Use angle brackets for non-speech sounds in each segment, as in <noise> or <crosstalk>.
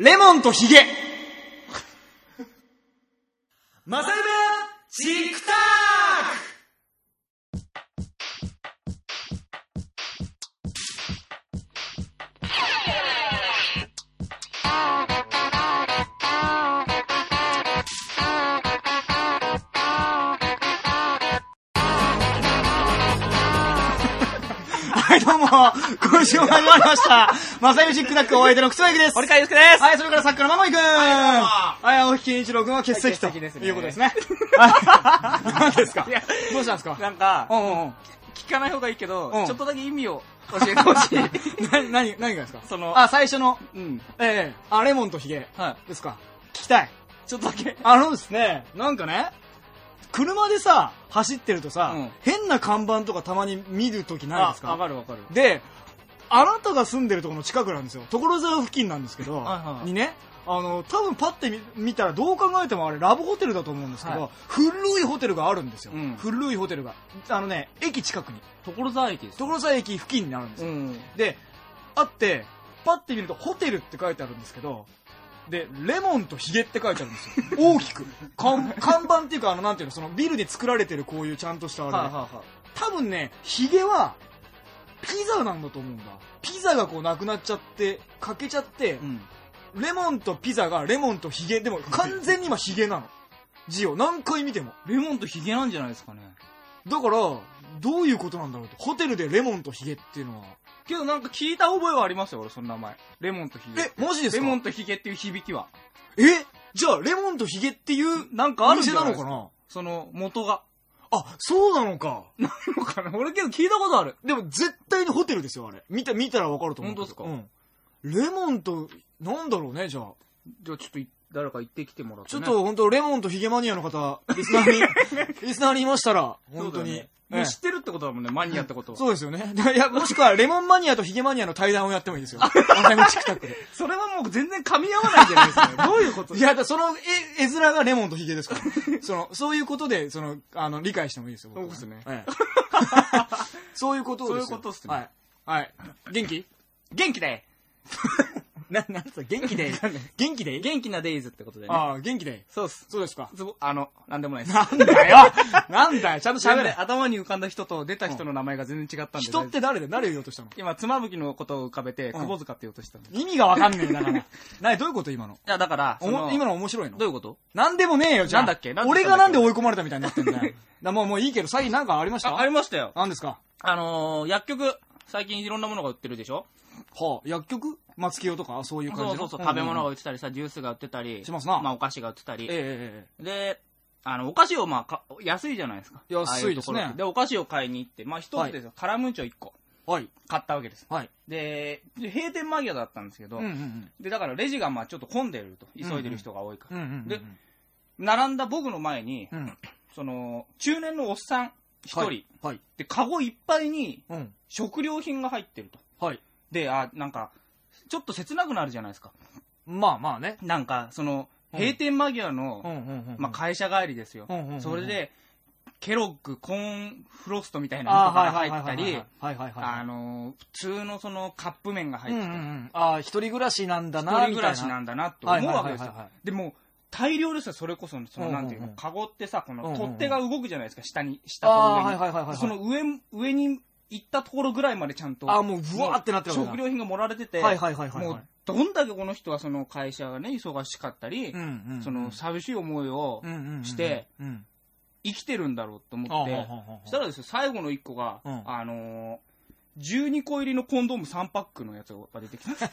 レモンとヒゲ。マサルベチクタ今週も始まりました。マサユチックタックお相手の草薙です。森川祐介ですはい、それからさっきのマモイくん。はい、青木健一郎くんは欠席ということですね。はい。何ですか？どうしたんですか？なんか、うんうんうん。聞かない方がいいけど、うんちょっとだけ意味を教えてほしい。な、<laughs> 何、何がですか？そのあ、最初の、うん。ええあ、レモンとヒゲはい。ですか？聞きたい。ちょっとだけ。あのですね、なんかね、車でさ、走ってるとさ、うん変な看板とかたまに見るときないですか？わかるわかる。で、あなたが住んでるところの近くなんですよ。所沢付近なんですけど、はいはいにね、あの、多分パッて見見たらどう考えてもあれラブホテルだと思うんですけど、はい古いホテルがあるんですよ。うん古いホテルが。あのね、駅近くに。所沢駅です。所沢駅付近にあるんですよ。ん。で、あって、パッて見るとホテルって書いてあるんですけど、で、レモンとヒゲって書いてあるんですよ。<laughs> 大きく。看看板っていうか、あの、なんていうの、そのビルで作られてるこういうちゃんとしたあれで、はいはいはい。多分ね、ヒゲは、ピザなんだと思うんだ。ピザがこうなくなっちゃって、欠けちゃって、うん。レモンとピザがレモンとヒゲ、でも完全に今ヒゲなの。字を何回見ても。レモンとヒゲなんじゃないですかね。だから、どういうことなんだろうと。ホテルでレモンとヒゲっていうのは。けどなんか聞いた覚えはありますよ、俺、その名前。レモンとヒゲ。え、マジですか？レモンとヒゲっていう響きは。え？じゃあ、レモンとヒゲっていう、なんかあるんじゃないお店なのかその元が。なあ、そうなのか。なのかな？俺けど聞いたことある。でも絶対にホテルですよ、あれ。見た、見たらわかると思う。本当うん。レモンと、なんだろうね、じゃあ。じゃあちょっとい誰か行ってきてもらって、ね。ちょっと本当レモンとヒゲマニアの方、<laughs> リスナーに、リスナーにいましたら、本当に。そうだよねもう知ってるってことだもんね、マニアってことは。そうですよね。<laughs> いや、もしくは、レモンマニアとヒゲマニアの対談をやってもいいですよ。タイムチクタックで。それはもう全然噛み合わないじゃないですか。<laughs> どういうこと？いや、その絵、絵面がレモンとヒゲですから。その、そういうことで、その、あの、理解してもいいですよ。僕はそうですねええそういうことですよ。そういうことっすねはい。はい。元気？元気でな、なんつうの元気で <laughs> 元気で？元気なデイズってことでね。ああ、元気でそうっす。そうですか。つぼあの、なんでもないです。なんだよ <laughs> なんだよちゃんと喋れ。頭に浮かんだ人と出た人の名前が全然違ったんで。人って誰で？誰を言おうとしたの？今、妻夫木のことを浮かべて、うん窪塚って言おうとしたんです。意味がわかんねえだから。<laughs> なに、どういうこと？今のいや、だから、おも今の面白いの？どういうこと？なんでもねえよ、じゃあ。なんだっけ？俺がなんで追い込まれたみたいになってんだよ。だもう、もういいけど、最近なんかありました？あ、ありましたよ。何ですか？あのー、薬局、最近いろんなものが売ってるでしょ？はあ、薬局？松清とかそういう感じの？そうそうそう、食べ物がが。売ってたりさ、ジュースが売ってたり、しますなまあお菓子が売ってたり。ええええで、あの、お菓子をまあか、安いじゃないですか。安いですねで、お菓子を買いに行って、まあ一つですよ、カラムーチョ1個ええはい。買ったわけです。はい。で、で閉店間際だったんですけど、うんうんうん。で、だからレジがまあちょっと混んでると。急いでる人が多いから。うんうんうん。で並んだ僕の前に、うん。その、中年のおっさん一人、はい。はい。で、カゴいっぱいにうん。食料品が入ってると。はい。で、あ、なんか、ちょっと切なくなるじゃないですか。まあまあね。なんか、その、うん閉店間際の。まあ、会社帰りですよそれで、ケロッグ、コーンフロストみたいなのが入ったり。あの、普通のそのカップ麺が入うんってたり、うんうん。ああ、一人暮らしなんだ一な、人暮らしなんだなと思うわけですよ。でも、大量ですよ、それこそ、その、なんていうの、カゴってさ、この取っ手が動くじゃないですか、下に、下と上に。その上、上に行ったところぐらいまでちゃんと、ああ、もう、ブワーってなってるわけだ食料品が盛られてて、はいはいはいはいはい。もう、どんだけこの人はその会社がね、忙しかったり、うんうんうん、その寂しい思いをうんうんうんして、うん。生きてるんだろうと思って、そしたらですね、最後の1個が、うんあのー、12個入りのコンドーム3パックのやつが出てきた。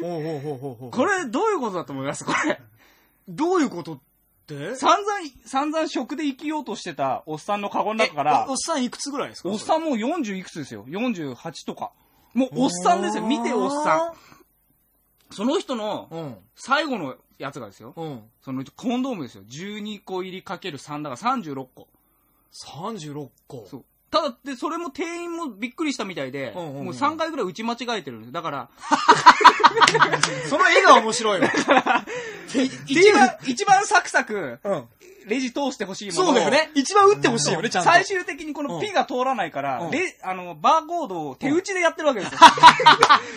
これ、どういうことだと思います？これ。どういうことって？散々、散々食で生きようとしてたおっさんのカゴの中からえおおっ、さんいくつぐらいですか？おっさんもう40いくつですよ。48とか。もうおっさんですよ。見ておっさん。その人の。最後のやつがですよ。うん。そのコンドームですよ。12個入りかける3だから36個。36個。そうただで、それも店員もびっくりしたみたいで、うんうんうんもう3回ぐらい打ち間違えてるんです。だから、<laughs> その絵が面白いわ。一番、一番サクサク、うん。レジ通してほしいものをそうだよね。一番打ってほしいよね、ちゃんと。最終的にこの P が通らないから、うんレあの、バーコードを手打ちでやってるわけですよ。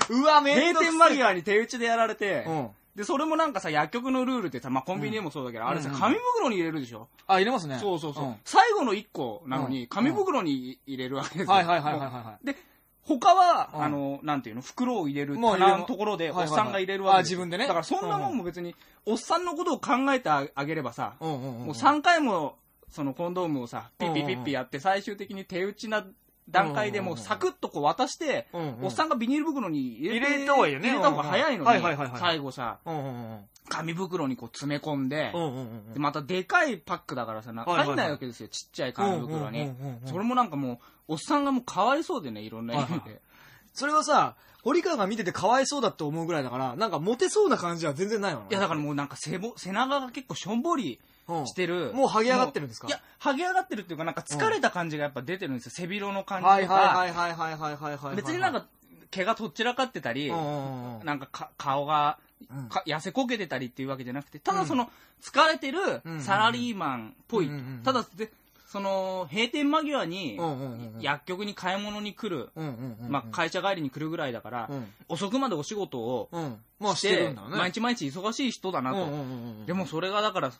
う <laughs> わ、め閉んどくせえ店間際に手打ちでやられて、うん。で、それもなんかさ、薬局のルールってさ、まあ、コンビニでもそうだけど、あれさ、うん紙袋に入れるでしょ、あ、入れますね。そうそうそう。ん。最後の1個なのに、うん。紙袋に入れるわけですよ。はいはいはいはいはいはで、他は、うん。あの、なんていうの、袋を入れるもう入れる棚のところで、おっさんが入れるわけです自分でね。だからそんなもんも別に、おっさんのことを考えてあげればさ、い。うんうんうん。もう3回も、そのコンドームをさ、ピッピッピッピやって、最終的に手打ちな段階でもうサクッとこう渡して、うんうん。おっさんがビニール袋に入れて入れた方がいいよね。入れた方が早いのに、はいはいはいはい最後さ、紙袋にこう詰め込んで、でまたでかいパックだからさ、入んないわけですよ、ちっちゃい紙袋に。それもなんかもう、おっさんがもうかわいそうでね、いろんな意味はいで。それはさ、堀川が見ててかわいそうだって思うぐらいだから、なんかモテそうな感じは全然ないわね。いや、だからもうなんか背ぼ背中が結構しょんぼりうんしてる。もう剥げ上がってるんですか？いや、剥げ上がってるっていうか、なんか疲れた感じがやっぱ出てるんですよ。背広の感じと。はいはいはいはいはいはいはい。別になんか、毛がとっちらかってたり、なんか顔が、痩せこけてたりっていうわけじゃなくて、ただその、疲れてるサラリーマンっぽい。ただ、その、閉店間際に、薬局に買い物に来る、まあ、会社帰りに来るぐらいだから、遅くまでお仕事をして、毎日毎日忙しい人だなと。でもそれがだから、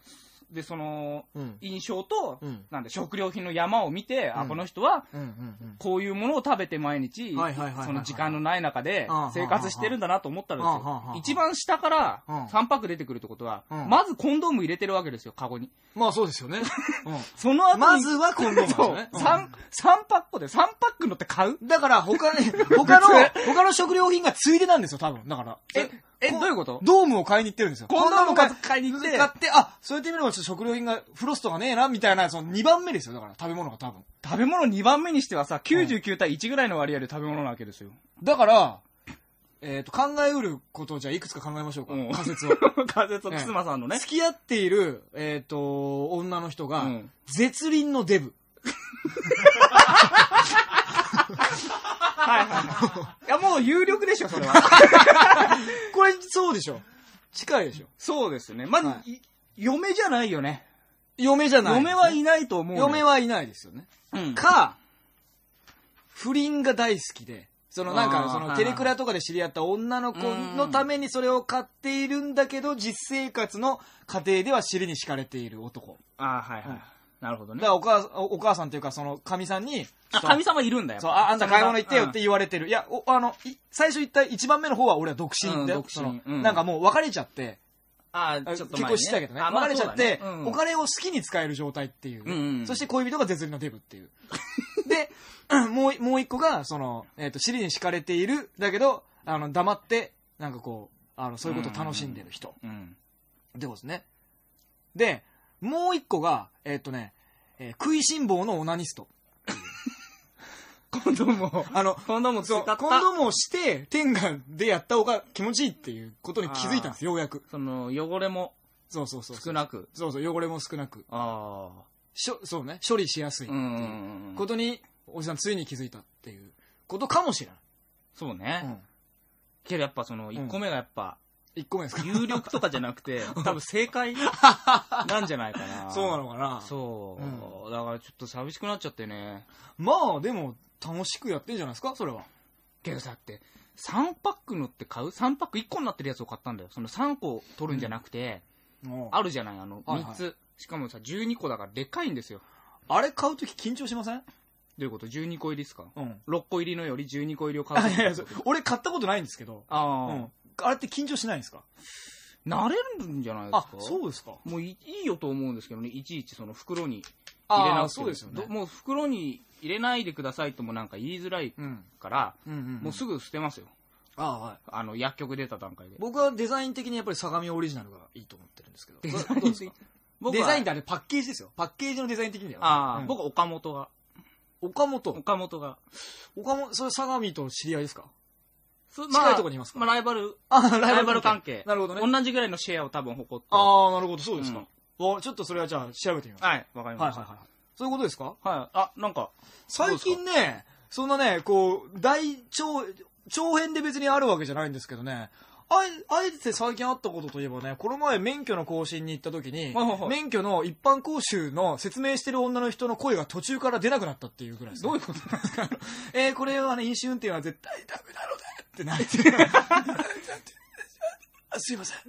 で、その、うん、印象とうん、なんで、食料品の山を見て、あ、うんこの人は。こういうものを食べて毎日、その時間のない中で生活してるんだなと思ったらですよ。一番下からうん3パック出てくるってことは、うんまずコンドーム入れてるわけですよ、カゴに。まあそうですよね。<laughs> その後に、まずはコンドームね。三三パックで3パックのって買う？だから他に、他の、<laughs> 他の食料品がついでなんですよ、多分。だから。え、え、こどういうこと？ドームを買いに行ってるんですよ。コンドーム買買いに行って買って、あ、そうやって見ればちょっと食料品が、フロストがねえな、みたいな、その2番目ですよ、だから、食べ物が多分。食べ物2番目にしてはさ、99対1ぐらいの割合で食べ物なわけですよ。だから、えっ、と、考えうることをじゃあいくつか考えましょうか。うん仮説を。<laughs> 風とくすまさんのね。付き合っている、えっ、と、女の人が、うん絶倫のデブ。<laughs> はいはいはい。<laughs> いや、もう有力でしょ、それは。<laughs> これ、そうでしょ。近いでしょ。そうですね。まず、はい嫁じゃないよね。嫁じゃない、嫁はいないと思うのよ。嫁はいないですよね。うん。か、不倫が大好きで、そのなんあか、そのーはいテレクラとかで知り合った女の子のためにそれを買っているんだけど、実生活の家庭では尻に敷かれている男。あはいはい。うんなるほどねだか。らお母おお母さんというか、その、神さんに、あ、神様いるんだよ。そう、あ、あんた買い物行ってよってう言われてる。いや、おあの、い最初言った一番目の方は俺は独身だよ。うん独身そのうんなんかもう別れちゃって、ああちょっと前にね結婚してたけどね。あまあ別れちゃって、そうだねうんお金を好きに使える状態っていう。うんうんそして恋人が絶倫のデブっていう。で、<clears throat> もう、もう一個が、その、えっ、と、尻に敷かれている、だけど、あの、黙って、なんかこう、あの、そういうことを楽しんでる人。うん。ってことですね。で、もう一個が、えっ、とね、えー食いしん坊のオナニスト。コンドームを、あの、コンドームを使そう、った。コンドームをして、天下でやった方が気持ちいいっていうことに気づいたんですよ、ようやく。その、汚れもそうそうそう。少なく。そうそう、汚れも少なく。ああ。しょそうね、処理しやすいって。ことに、おじさんついに気づいたっていうことかもしれない。そうね。うん。けどやっぱその、1個目がやっぱ、1個目ですか？有力とかじゃなくて、<laughs> 多分正解なんじゃないかな。そうなのかな？そう。だからちょっと寂しくなっちゃってね。まあ、でも、楽しくやってんじゃないですか？それは。けどさって、3パックのって買う ?3 パック1個になってるやつを買ったんだよ。その3個取るんじゃなくて、ああるじゃない、あの、はいはい3つ。しかもさ、12個だからでっかいんですよ。あれ買うとき緊張しません？どういうこと ?12 個入りですか？うん。?6 個入りのより12個入りを買う <laughs> いやい俺買ったことないんですけど。あうあ、ん。あれって緊張しないんですか？慣れるんじゃないですあか、そうですか。もういいいよと思うんですけどね、いちいちその袋に入れああ、なくてそうですよねど。もう袋に入れないでくださいともなんか言いづらいうん。から、うんうん。もうすぐ捨てますよ。ああ、はい。あの、薬局出た段階で。僕はデザイン的にやっぱり相模オリジナルがいいと思ってるんですけど。デザインですか僕はデザインってあれパッケージですよ。パッケージのデザイン的にだよ。ああ、うん僕岡本が。岡本？岡本が。岡本、それ相模と知り合いですか？す近いとこにいますか？まあ、ライバル、あ、ライバル関係。なるほどね。同じぐらいのシェアを多分誇って。ああ、なるほど、そうですかうん。おちょっとそれはじゃあ調べてみます。はい、わかりました。はいはいはい。そういうことですか？はい。あ、なんか、最近ね、そんなね、こう、大長、長編で別にあるわけじゃないんですけどね、あえあえて最近あったことといえばね、この前免許の更新に行った時にはいはいはい、免許の一般講習の説明してる女の人の声が途中から出なくなったっていうぐらいです、どういうことなんですか？<laughs> えー、これはね、飲酒運転は絶対ダメなのだってなって。<laughs> あすいません。<coughs>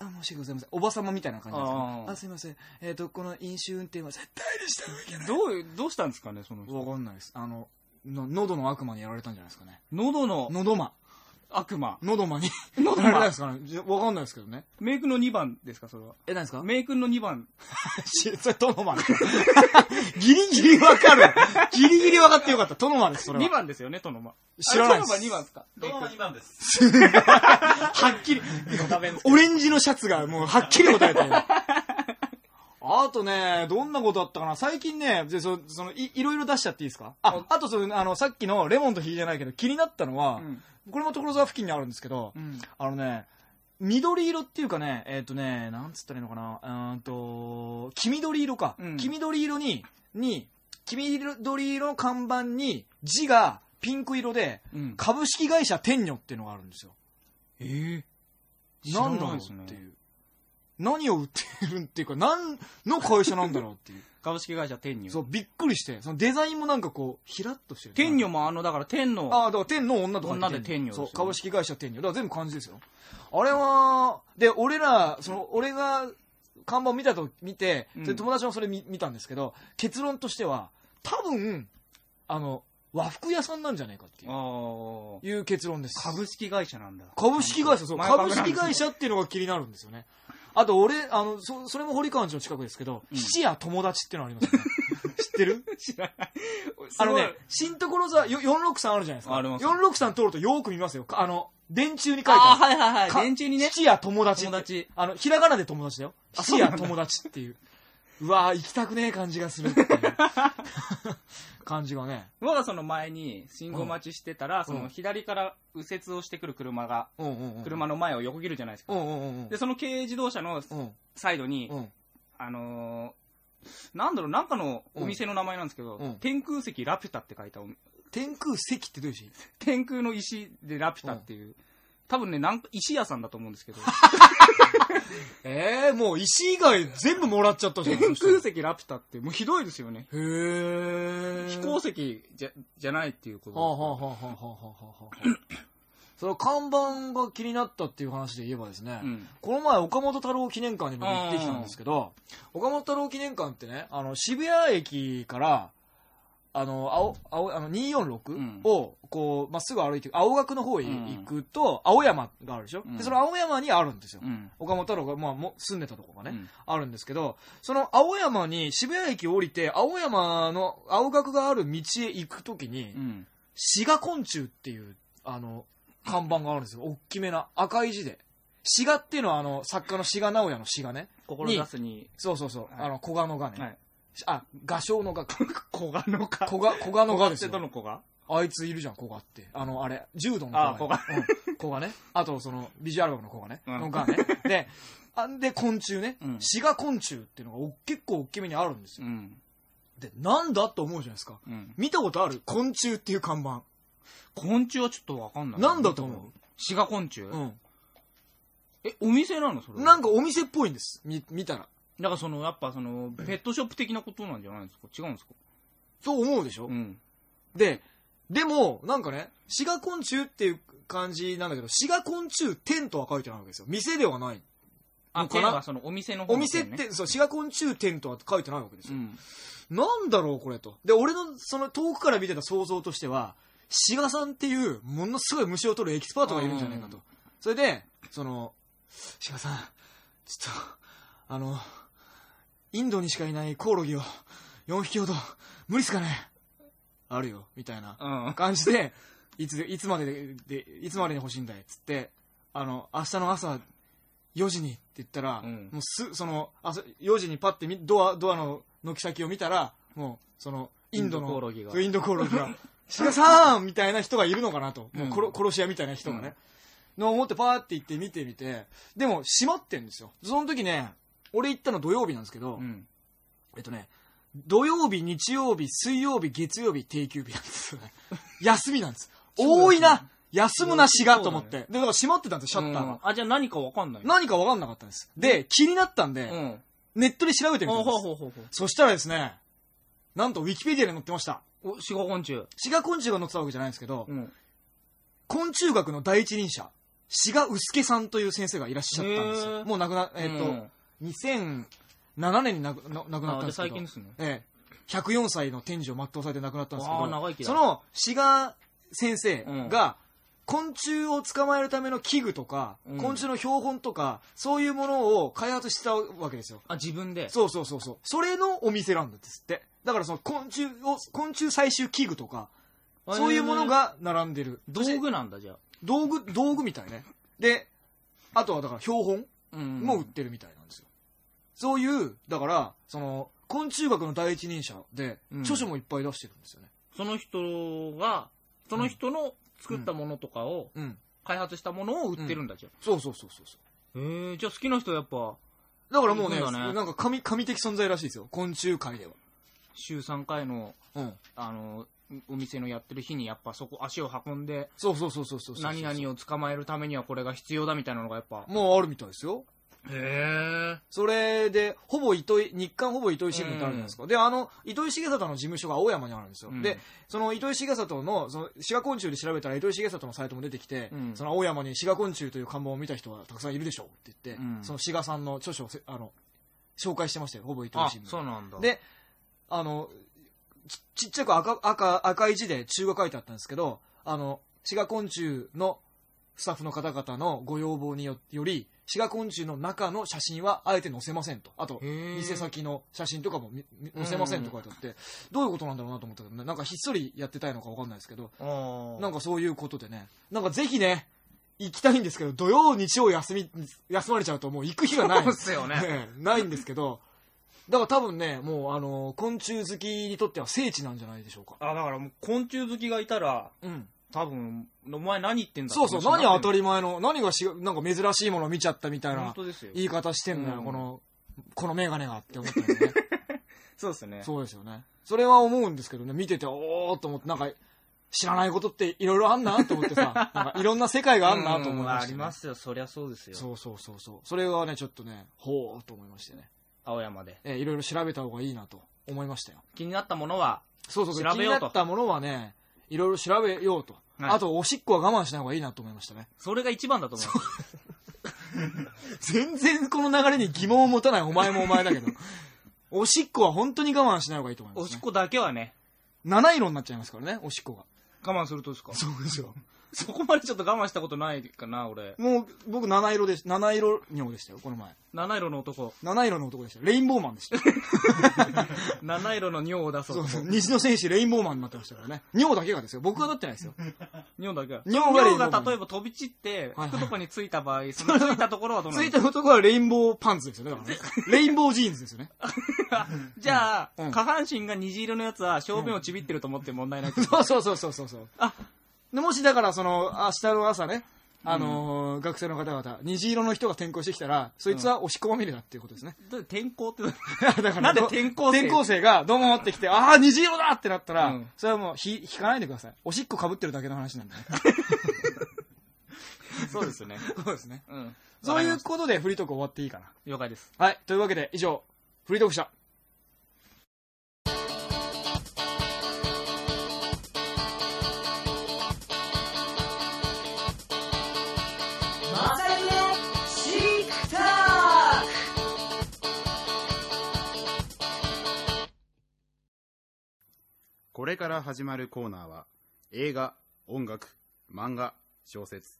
あ申し訳ございません。おばさまみたいな感じです、ね。あーあすいません。えっ、と、この飲酒運転は絶対にした方がいけない。どういう、どうしたんですかね、その人。わかんないです。あの、の喉の悪魔にやられたんじゃないですかね。喉の喉魔。悪魔。喉魔に。喉やられたん魔ですかねわかんないですけどね。メイクの2番ですか、それは。え、何ですか？メイクの2番。し <laughs> それ、トノマです。<laughs> ギリギリわかる。ギリギリわかってよかった。トノマです、それは。2番ですよね、トノマ。知らないですトノマ2番ですか？どの2番です。<laughs> はっきり、オレンジのシャツがもうはっきり答えたよ。あとね、どんなことあったかな最近ね、でそそのいいろいろ出しちゃっていいですか？あ、あとその、あの、さっきのレモンとヒゲじゃないけど、気になったのは、うんこれも所沢付近にあるんですけど、うん。あのね、緑色っていうかね、えっ、とね、なんつったらいいのかな、うーんと、黄緑色か。うん黄緑色に、に、黄緑色の看板に字がピンク色で、うん。株式会社天女っていうのがあるんですよ。ええなんだろうっていう。何を売ってるっていうか、何の会社なんだろうっていう。株式会社天女。そう、びっくりして、そのデザインもなんかこう、ひらっとしてる。天女もあの、だから天の、ああ、だから天の女とか女で天女そう、株式会社天女。だから全部漢字ですよ。あれは、で、俺ら、その、俺が看板を見たと、見て、うんで友達もそれ見見たんですけど、結論としては、多分、あの、和服屋さんなんじゃないかっていうああ。いう結論です。株式会社なんだ。株式会社、そう、前株式会社っていうのが気になるんですよね。あと、俺、あの、そ、それも堀川の近くですけど、うん質屋友達っていうのありますよね。<laughs> 知ってる？知らない。あのね新所沢、よ463あるじゃないですか。あります463通るとよく見ますよ。あの、電柱に書いてある。はいはいはい。か電柱にね。質屋友達。友達あの、ひらがなで友達だよ。あ質屋友達っていう。うわぁ、行きたくねえ感じがするっていう <laughs> 感じがね。僕はその前に信号待ちしてたら、そうんの左から右折をしてくる車が、うんうんうん。車の前を横切るじゃないですか。うんうんうんうん。で、その軽自動車のうんサイドに、うん。あのー、なんだろう、なんかのお店の名前なんですけど、うん天空石ラピュタって書いたお天空石ってどういう字天空の石でラピュタっていう、多分ね、なんか石屋さんだと思うんですけど、<laughs> <laughs> ええもう石以外全部もらっちゃったじゃん。天空石ラピュタってもうひどいですよね。へえ。飛行石じゃじゃないっていうことはあはあはあはあはあはあはあ。<coughs> その看板が気になったっていう話で言えばですね、うんこの前岡本太郎記念館に僕行ってきたんですけど、岡本太郎記念館ってね、あの渋谷駅から、あの、青、青、あの、246うんを、こう、まっすぐ歩いて、青学の方へ行くと、青山があるでしょ、うんで、その青山にあるんですよ。うん。岡本太郎が、まあ、も住んでたとこがね、うんあるんですけど、その青山に、渋谷駅降りて、青山の青学がある道へ行くときに、うん。滋賀昆虫っていう、あの、看板があるんですよ。大きめな、赤い字で。滋賀っていうのは、あの、作家の滋賀直哉の滋賀ね。志に、そうそうそう。はいあの、小賀の賀ね。はい。あ、画商の賀か。小賀のか。小賀、小賀の賀ですよ。の子が？あいついるじゃん、小賀って。あの、あれ、柔道のあ小賀、ね。うん小賀ね。あと、その、ビジュアル部の小賀ね。うんの賀ね。で、あで、昆虫ね。うん滋賀昆虫っていうのがお結構大きめにあるんですよ。うん。で、なんだと思うじゃないですか。うん。見たことある？昆虫っていう看板。昆虫はちょっとわかんない。なんだと思う？滋賀昆虫？うん。え、お店なのそれ。なんかお店っぽいんです。み、見たら。だからその、やっぱその、ペットショップ的なことなんじゃないんですか？違うんですか？そう思うでしょ、うん。で、でも、なんかね、滋賀昆虫っていう感じなんだけど、滋賀昆虫店とは書いてないわけですよ。店ではない。あ、のかな？そのお店の方おの店って、そう、滋賀昆虫店とは書いてないわけですよ。うん。なんだろう、これと。で、俺の、その遠くから見てた想像としては、滋賀さんっていう、ものすごい虫を取るエキスパートがいるんじゃないかとうん。それで、その、滋賀さん、ちょっと、あの、インドにしかいないコオロギを4匹ほど、無理っすかね？あるよ、みたいな。うん。感じで、いつ、いつまでで、でいつまでに欲しいんだい？っつって、あの、明日の朝4時にって言ったら、うんもうす、その、朝4時にパッてみドア、ドアの軒先を見たら、もう、その、インドの、インドコオロギがインドコオロギが、<laughs> 志賀さんみたいな人がいるのかなと。もううん殺殺し屋みたいな人がね。の思ってパーって行って見てみて、でも閉まってんですよ。その時ね、俺行ったの土曜日なんですけど、うん。えっとね、土曜日、日曜日、水曜日、月曜日、定休日なんですよね。<laughs> 休みなんです。多いな休むなしがと思って。で、だから閉まってたんですよ、シャッターが。うんあ、じゃあ何かわかんない。何か分かんなかったんです。で、気になったんで、うん。ネットで調べてみたほうんです。ほうほうほうほそしたらですね、なんとウィキペディアに載ってました。う。お、シガ昆虫。滋賀昆虫が載ってたわけじゃないんですけど、うん。昆虫学の第一人者、志賀臼介さんという先生がいらっしゃったんですよ。もう亡くな、えっ、と、うん2007年に亡くな亡くなったんですけど。最近ですねええ。104歳の天寿を全うされて亡くなったんですけど、長生きだその志賀先生が、昆虫を捕まえるための器具とか、うん昆虫の標本とか、そういうものを開発したわけですよ。あ、自分で？そうそうそうそう。それのお店なんですって。だからその昆虫を、昆虫採集器具とか、そういうものが並んでる。道具なんだ、じゃあ。道具、道具みたいね。で、あとはだから標本うんも売ってるみたいな。そういう、だから、その、昆虫学の第一人者で、うん著書もいっぱい出してるんですよね。その人が、その人の作ったものとかを、うん。開発したものを売ってるんだ、じゃそうそうそうそうそあ。へえ、じゃあ好きな人はやっぱ、う。だからもうね、そうだねなんか神、神的存在らしいですよ。昆虫界では。週3回の、うん。あの、お店のやってる日にやっぱそこ足を運んで、そうそうそうそうそうそう。何々を捕まえるためにはこれが必要だみたいなのがやっぱ。もうあるみたいですよ。へえ。それで、ほぼ糸井、日刊ほぼ糸井新聞ってあるじゃないですか。で、あの、糸井重里の事務所が青山にあるんですよ。うんで、その糸井重里の、その、滋賀昆虫で調べたら糸井重里のサイトも出てきて、うんその青山に滋賀昆虫という看板を見た人はたくさんいるでしょうって言って、うんその滋賀さんの著書をせ、あの、紹介してましたよ、ほぼ糸井あ新、聞。そうなんだ。、で、あの、ちちっちゃく赤、赤、赤い字で中が書いてあったんですけど、あの、滋賀昆虫のスタッフの方々のご要望によより、滋賀昆虫の中の写真はあえて載せませんと。あと、店先の写真とかも載せませんと書いてあって、どういうことなんだろうなと思ったけどね、なんかひっそりやってたいのかわかんないですけど。なんかそういうことでね、なんかぜひね、行きたいんですけど、土曜、日曜休み、休まれちゃうともう行く日がない。そうっすよねええないんですけど、だから多分ね、もうあの、昆虫好きにとっては聖地なんじゃないでしょうか。あ、だからもう昆虫好きがいたら、うん。多分、お前何言ってんだそうそう、何当たりり前の、何がしなんか珍しいものを見ちゃったみたいな本当ですよ。言い方してんだよ、うんこの、このメガネがって思ったんですね。<laughs> そうですね。そうですよね。それは思うんですけどね、見てて、おーっと思って、なんか、知らないことっていろいろあんなと思ってさ、<laughs> なんかいろんな世界があんなと思いました、ねうんありますよ、そりゃそうですよ。そうそうそうそう。それはね、ちょっとね、ほーっと思いましてね。青山で。えーいろいろ調べた方がいいなと思いましたよ。気になったものは、そうそうそう。調べようと気になったものはね、いろいろ調べようと。はいあと、おしっこは我慢しない方がいいなと思いましたね。それが一番だと思う。<laughs> 全然この流れに疑問を持たないお前もお前だけど。おしっこは本当に我慢しない方がいいと思います、ね。おしっこだけはね、七色になっちゃいますからね、おしっこが。我慢するとですか？そうですよ。<laughs> そこまでちょっと我慢したことないかな、俺。もう、僕七色でし、七色尿でしたよ、この前。七色の男。七色の男でした。レインボーマンでした。<laughs> 七色の尿を出そうと。そうそう。西の戦士レインボーマンになってましたからね。尿だけがですよ。僕はなってないですよ。尿だけは。尿がレインボー尿が例えば飛び散って、はい服とかについた場合、そのついたところはどうな <laughs> つのいた男はレインボーパンツですよね。だからね。レインボージーンズですよね。じゃあ、うん下半身が虹色のやつは小便をちびってると思って問題ないってことそうそうそうそうそうそう。あ、でもしだからその、明日の朝ね、あのー学生の方々、虹色の人が転校してきたら、そいつはおしっこまみれだっていうことですね。転校って、<laughs> だからなんで転校生？転校生が、どうもってきて、ああ、虹色だってなったら、うんそれはもう、ひ、引かないでください。おしっこ被ってるだけの話なんでね。<laughs> そうですよね。そうですね。うん。そういうことでフリートーク終わっていいかな。了解です。はい。というわけで、以上、フリートークした。れから始まるコーナーは映画、音楽、漫画、小説、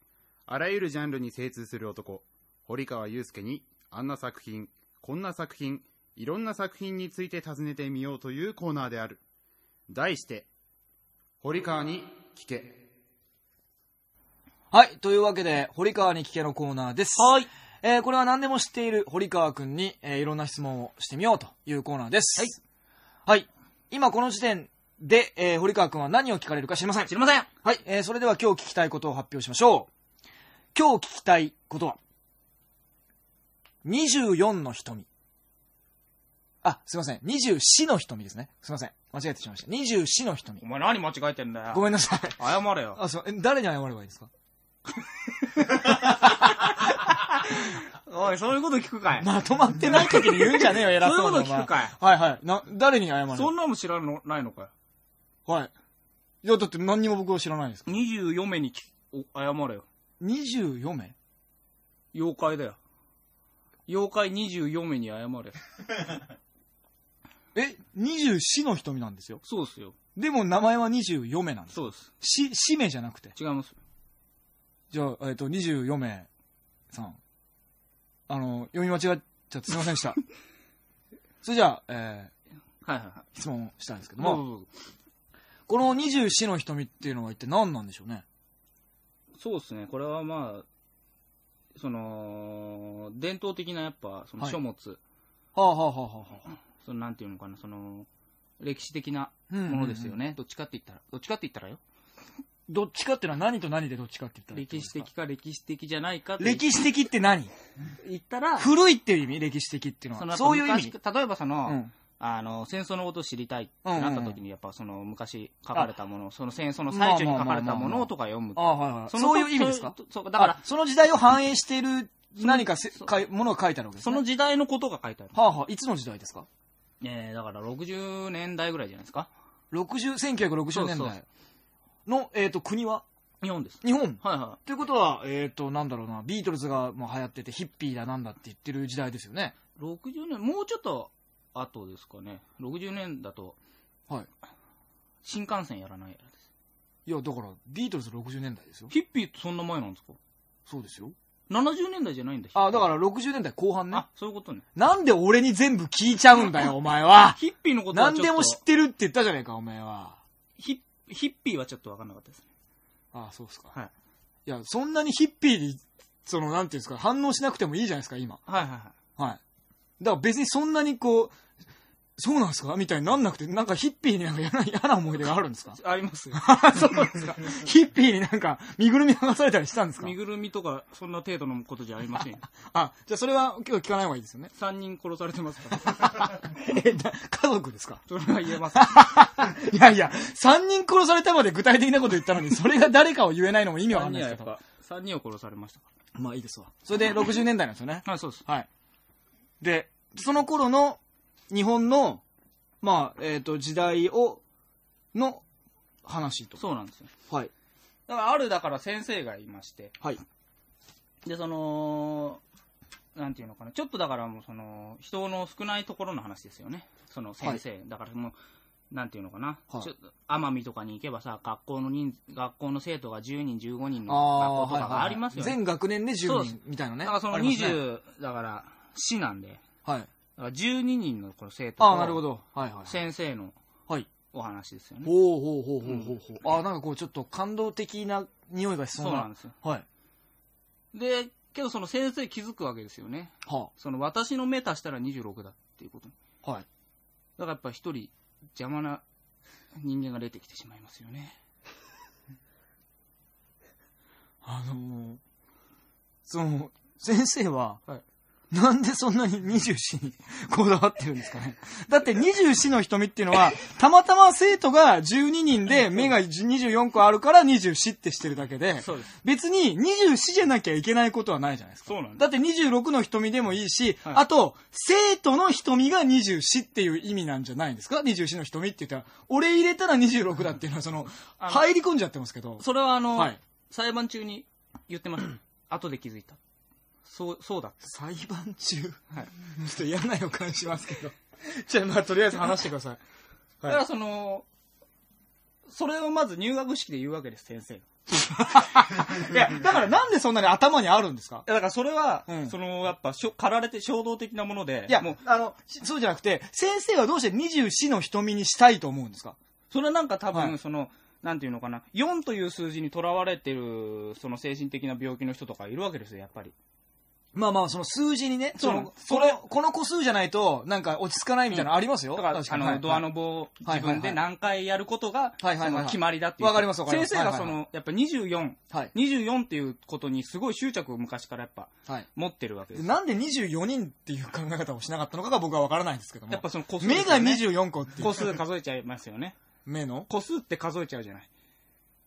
あらゆるジャンルに精通する男、堀川祐介にあんな作品、こんな作品、いろんな作品について尋ねてみようというコーナーである。題して、堀川に聞け。はい。というわけで、堀川に聞けのコーナーです。はい。えーこれは何でも知っている堀川くんに、えーいろんな質問をしてみようというコーナーです。はい。はい。今この時点で、えー堀川くんは何を聞かれるか知りません。知りませんはい。えーそれでは今日聞きたいことを発表しましょう。今日聞きたいことは、24の瞳あ、すいません。24の瞳ですね。すいません。間違えてしまいました。24の瞳お。前何間違えてんだよ。ごめんなさい。謝れよ。あ、そう、え誰に謝ればいいですか？おい、そういうこと聞くかい。まとまってない時に言うんじゃねえよ、偉そうなそういうこと聞くかいはいはい。な、誰に謝るそんなもん知らのないのかよ。はい。いや、だって何にも僕は知らないです。24名に謝れよ。24名？妖怪だよ。妖怪24名に謝れ。<laughs> え、24の瞳なんですよ。そうですよ。でも名前は24名なんです。そうです。し、氏名じゃなくて。違います。じゃあ、えっ、と、24名さん。あの、読み間違っちゃってすいませんでした。<laughs> それじゃあ、えはいはいはー、質問したいんですけどい。も、どうぞどうぞこの24の瞳っていうのは一体何なんでしょうね？そうですね。これはまあ、その、伝統的なやっぱ、そのはい書物、はあはあはあはあはあ。そのなんていうのかな、その、歴史的なうんうんうんものですよね。どっちかって言ったら、どっちかって言ったらよ。どっちかっていうのは何と何でどっちかって言ったら歴史的か歴史的じゃないか歴史的って何？言ったら、古いっていう意味？歴史的っていうのは。そのそういう意味？昔例えばその、うん。あの、戦争のことを知りたいってなった時に、やっぱその昔書かれたもの、その戦争の最中に書かれたものとか読む。そういう意味ですか？そうだからあ、その時代を反映している何かせそかいものが書いてあるわけですね。その時代のことが書いてある。はあはあ、いつの時代ですか？えー、だから60年代ぐらいじゃないですか？60 1960年代の、えっ、と、国は？日本です。日本？はいはということは、えっ、と、なんだろうな、ビートルズがもう流行ってて、ヒッピーだなんだって言ってる時代ですよね。い。60年、もうちょっと後ですかね。60年だと、はい。新幹線やらないやらです。いや、だから、ビートルズ60年代ですよ。ヒッピーってそんな前なんですか？そうですよ。70年代じゃないんだあ、だら、から60年代後半ねあ。、そういうことね。なんで俺に全部聞いちゃうんだよ、<laughs> お前は。ヒッピーのことは何でも知ってるって言ったじゃねえか、お前は。ヒッヒッピーはちょっと分かんなかったですね。あそうですか。はい。いや、そんなにヒッピーに、その、なんていうんですか、反応しなくてもいいじゃないですか、今。はいはいはい。はい。だから別にそんなにこう、そうなんですか？みたいになんなくて、なんかヒッピーになんか嫌な嫌な思い出があるんですか？ありますよ。<laughs> そうなんですか？ヒッピーになんか身ぐるみ剥がされたりしたんですか？身ぐるみとか、そんな程度のことじゃありませんよ。<laughs> あ、じゃあそれは今日聞かない方がいいですよね。3人殺されてますから。<laughs> え、だ家族ですか？それは言えます。いやいや、3人殺されたまで具体的なこと言ったのに、それが誰かを言えないのも意味わか3んないですけど。人はやっぱ、3人を殺されましたかまあいいですわ。それで60年代なんですよね。ら。はい、そうです。はい。で、その頃の日本の、まあ、えっ、と、時代を、の話と。そうなんですよ。はい。だから、ある、だから先生がいまして、はい。で、その、なんていうのかな、ちょっとだからもう、その、人の少ないところの話ですよね。その先生。だからもう、なんていうのかな、はい奄美とかに行けばさ、学校の人、学校の生徒が10人、15人の学校とかがありますよね。全学年で10そうです人みたいなね。だからそのありますね20、だから、市なんで、はい。だから12人のこの生徒ああ、なるほとど。はいはい。先生のはい。お話ですよね。ほうほうほうほうほうほう。ああ、なんかこう、ちょっと感動的な匂いがしそうな。そうなんですよ。はい。で、けどその先生気づくわけですよね。はその私の目足したら26だっていうことに。あ。はい。だからやっぱ一人邪魔な人間が出てきてしまいますよね。<laughs> あのーその、先生は、はいなんでそんなに24にこだわってるんですかね。だって24の瞳っていうのは、たまたま生徒が12人で目が24個あるから24ってしてるだけで、そうです。別に24じゃなきゃいけないことはないじゃないですか。そうなんですだって26の瞳でもいいし、はいあと、生徒の瞳が24っていう意味なんじゃないんですか ?24 の瞳って言ったら、俺入れたら26だっていうのは、その、あの入り込んじゃってますけど。それはあの、はい裁判中に言ってました。後で気づいた。そう、そうだ。裁判中。はい。ちょっと嫌な予感しますけど。<laughs> じゃあ、まあ、とりあえず話してくださ <laughs> い。だからその、それをまず入学式で言うわけです、先生が。<laughs> いや、だからなんでそんなに頭にあるんですか？いやだからそれは、うんその、やっぱしょ、駆られて衝動的なもので、いや、もう、あの、そうじゃなくて、先生はどうして24の瞳にしたいと思うんですか？それなんか多分、はいその、なんていうのかな、4という数字にとらわれてる、その精神的な病気の人とかいるわけですよ、やっぱり。まあまあ、その数字にね、そうの、この、この個数じゃないと、なんか落ち着かないみたいなのありますよ？だから、あの、ドアノブを自分で何回やることが、決まりだっていう。わかります先生がその、やっぱ24、はい。24っていうことにすごい執着を昔からやっぱはい。持ってるわけですよ。なんで24人っていう考え方をしなかったのかが僕はわからないんですけども。やっぱその個数、目が24個っていう。個数数えちゃいますよね。目の？個数って数えちゃうじゃない。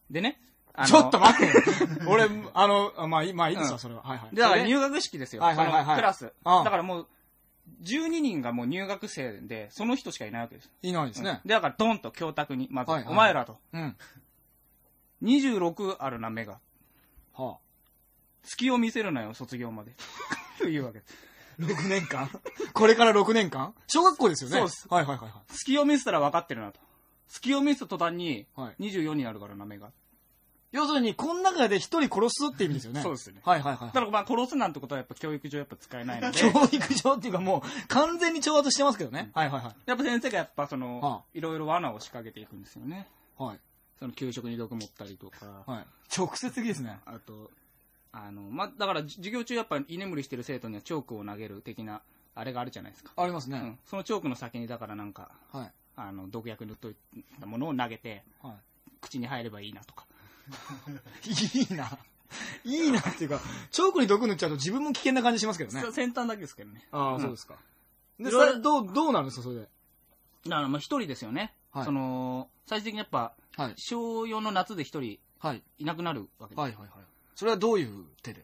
でね。ちょっと待ってよ。<laughs> 俺、あの、あまあまあいいですわ、うんそれは。はいはい。だから入学式ですよ。はいはいはいクラス。ああだからもう、12人がもう入学生で、その人しかいないわけです。いないですね。でだからドンと教託に、まず、はいはいお前らと。うん。26あるな、目が。は隙を見せるなよ、卒業まで。<laughs> というわけです。あ、6年間？これから6年間？小学校ですよね。そうですはいはいはいは隙を見せたら分かってるなと。隙を見せた途端に、はい24になるからな、目が。い。要するに、この中で一人殺すって意味ですよね。そうですね。はいはいはいだ。からまあ殺すなんてことはやっぱ教育上やっぱ使えないので、教育上っていうかもう、完全に挑発してますけどね。はいはいはい。やっぱ先生がやっぱその、はあいろいろ罠を仕掛けていくんですよね。はい。その給食に毒持ったりとか、はい。直接的ですね。あと、あの、まあ、だからじ授業中やっぱ居眠りしてる生徒にはチョークを投げる的な、あれがあるじゃないですか。ありますね。うん。そのチョークの先にだからなんか、はい。あの、毒薬塗っといたものを投げて、は口に入ればいいなとか。い。いいな。いいなっていうか、チョークに毒塗っちゃうと自分も危険な感じしますけどね。先端だけですけどね。ああ、うんそうですか。で、いろいろさどう、どうなるんですか、それで？だからまあ一人ですよね。はいその、最終的にやっぱ、はい。小4の夏で一人はい。いなくなるわけです。はいはいはい。それはどういう手で？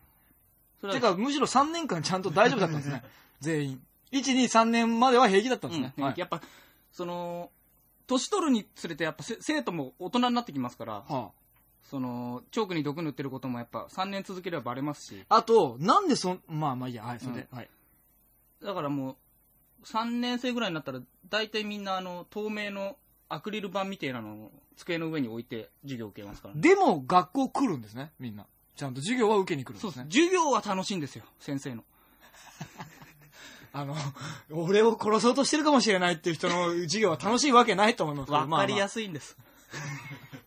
それはてか、むしろ3年間ちゃんと大丈夫だったんですね。<laughs> 全員。1、2、3年までは平気だったんですね。うんはい。やっぱ、その、年取るにつれてやっぱせ生徒も大人になってきますから、はその、チョークに毒塗ってることもやっぱ3年続ければバレますし、あ。あと、なんでそん、まあまあいいや、はい、それで。はい。だからもう、3年生ぐらいになったら、大体みんなあの、透明のアクリル板みたいなのを机の上に置いて授業を受けますからね。でも、学校来るんですね、みんな。ちゃんと授業は受けに来るんそうですですね。授業は楽しいんですよ、先生の。<laughs> あの、俺を殺そうとしてるかもしれないっていう人の授業は楽しいわけないと思いますわかりやすすいんです。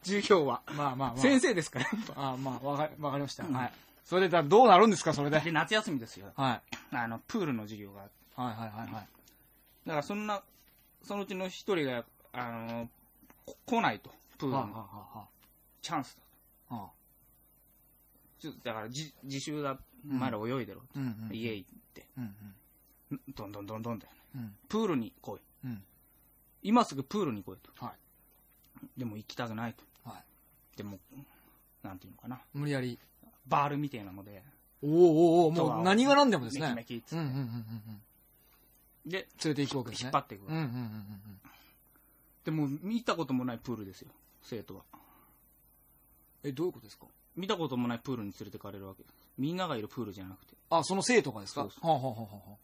授業は。い。まあまあまあ。先生ですから。あまあ、わかり、わかりました。うんはい。それで、だどうなるんですか、それで？で、夏休みですよ。はい。あの、プールの授業があってはいはいはいはい。だからそんな、そのうちの一人が、あの、こ来ないと。プールはあ、はのあはチャンスだあはあ、はあ。ちょだから自自習だ、お前ら泳いでろ。うんうん。家行って。うんどんどんどんどんだよね。うん。うん。プールに来い。うん。今すぐプールに来いと。はい。でも行きたくないと。はい。でも、なんていうのかな。無理やり。バールみたいなので、おーおーおもう何が何でもですね。メキメキっつってうんうんうんうんうん。で、連れて行くわけですね。引っ張っていくうんうんうんうんでも見たこともないプールですよ。生徒は。え、どういうことですか？見たこともないプールに連れてかれるわけです。みんながいるプールじゃなくて。あ、その生徒がですか？そうそはあはあはあは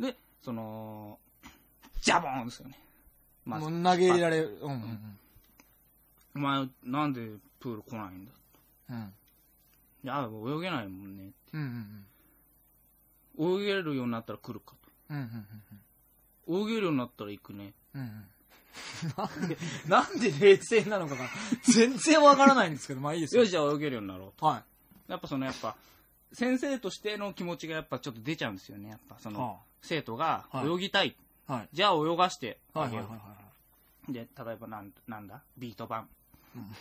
で、その、ジャボーンですよね。あまずもう投げ入れられる。うんうんお前、なんでプール来ないんだ？うん。うん。いや、泳げないもんね。うんうん泳げるようになったら来るかうん。うんうんと。泳げるようになったら行くね。うんうん。うん。なんで、<laughs> なんで冷静なのかが全然わからないんですけど、まあいいですよ。よし、じゃあ泳げるようになろうと。はやっぱその、やっぱ、先生としての気持ちがやっぱちょっと出ちゃうんですよね。やっぱそい。の、は生徒がはい泳ぎたい。あ。はい。じゃあ泳がしてはいはい。はいはで、例えばなん、なんだ？ビート板。うん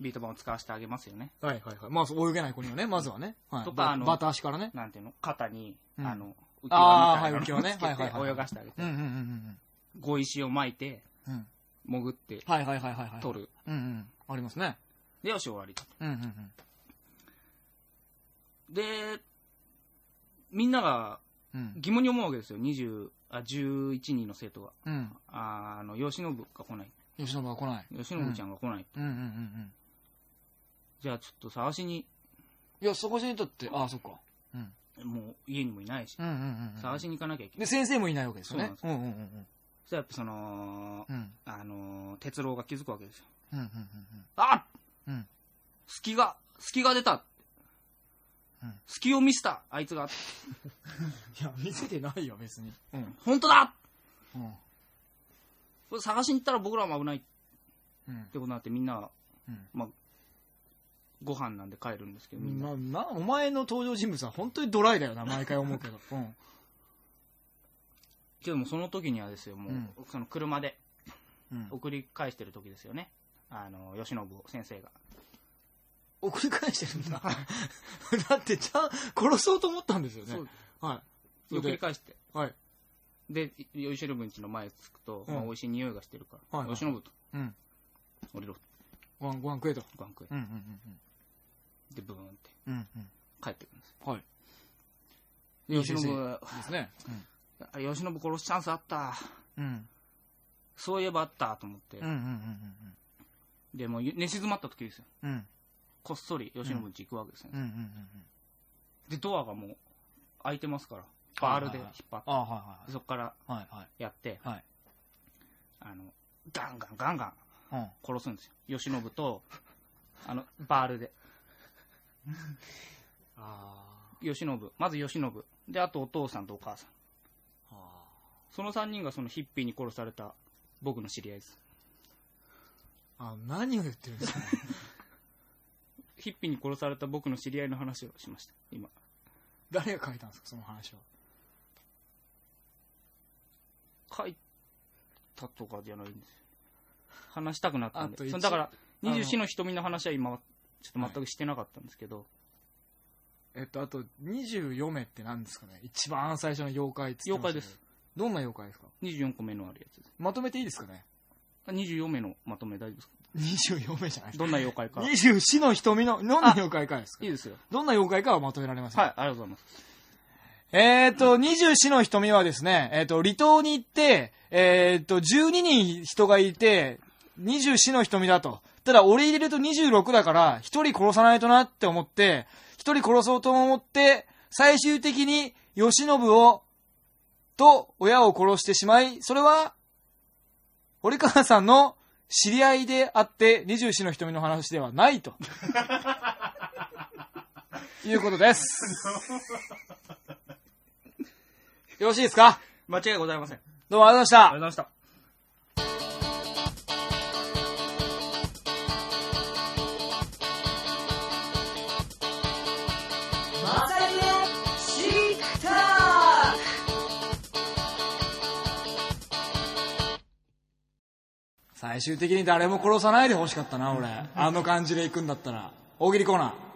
ビート板を使わせてあげますよね。い。はいはいはい。まあ、泳げない子にはね、まずはね。はい。とかあのバタ足からね。なんていうの？肩に、うんあの、浮きあー輪みたいなのをつけはい浮き輪ねはいはいはいて泳がしてあげてうんうんうんうん碁石を巻いて、うん。うん。潜って、はいはいはいはいはい。取る。うんうん。ありますね。で、よし、終わりと。うんうんうん。で、みんながうん。疑問に思うわけですよ。20、あ、11人の生徒が。うん。ああの、吉信が来ない。吉野が来ない。吉信ちゃんが来ない。うんうんうんうん。じゃあちょっと探しに、いや、そこにとって、ああ、そっか。うん。もう家にもいないし、うんうんうんうん。探しに行かなきゃいけなで、い。先生もいないわけですよね。そううんうんうんそしたらやっぱその、うん。うん。あのー、鉄郎が気づくわけですよ。うんうんあうんうん。隙が、隙が出た。うん隙を見せた、あいつが。<laughs> いや、見せてないよ、別に。うん。本当だうん。これ探しに行ったら僕らも危ないっうん。てことになってみんな、うん。まあ、ご飯なんで帰るんですけど、みんな。ななお前の登場人物は本当にドライだよな毎回思うけど、<laughs> うん、けどもその時にはですよ、もう、うんその車でうん送り返してる時ですよね。あの、吉信先生が。送り返してるんだ <laughs> だってちゃん殺そうと思ったんですよねそうはいそれ送りで返して。はいで、吉信んちの前着くと、うん。まあ、美味しい匂いがしてるから、はいはい。吉信と。うん。降りろ、ご飯ご飯食えと。ご飯食え。うんうんで、ブーンって。うんうん。うん帰ってくるんですよ。はい。で吉信が、ですね。あ吉信殺すチャンスあった。うん。そういえばあったと思って。うんうんうんで、もう寝静まった時ですよ。うん。うんこっそり吉信んち行くわけですね。うんうんうんうん。で、ドアがもう開いてますから、バールで引っ張って、そこからいはい。はいはい。やって、はい。あの、ガンガンガンガンうん。殺すんですよ。吉信と、<laughs> あの、バールで。あ吉信、まず吉信。で、あとお父さんとお母さん。あその3人がそのヒッピーに殺された僕の知り合いです。あ何を言ってるんですか？ね <laughs> ヒッピーに殺された僕の知り合いの話をしました、今。誰が書いたんですか？その話は書いたとかじゃないんですよ。話したくなったんで。そのだから、あの24の瞳の話は今は、ちょっと全くしてなかったんですけど、えっとあと24目って何ですかね一番最初の妖怪っつって妖怪ですどんな妖怪ですか？24個目のあるやつです。まとめていいですかね？あ24目のまとめ大丈夫ですか？24目じゃないどんな妖怪か。い24の瞳のどんな妖怪かですか？いですよ。どんな妖怪かはまとめられませんはい、ありがとうございます。えっ、と、24の瞳はですね、えっ、と、離島に行って、えっ、と、12人人がいて、24の瞳だと。ただ、俺入れると26だから、1人殺さないとなって思って、1人殺そうと思って、最終的に、慶喜を、と、親を殺してしまい、それは、堀川さんの知り合いであって、24の瞳の話ではないと。<laughs> いうことです。<laughs> よろしいですか？間違いございません。どうもありがとうございありましがとうございました。最終的に誰も殺さないでほしかったな、俺。あの感じで行くんだったら。大喜利コーナー。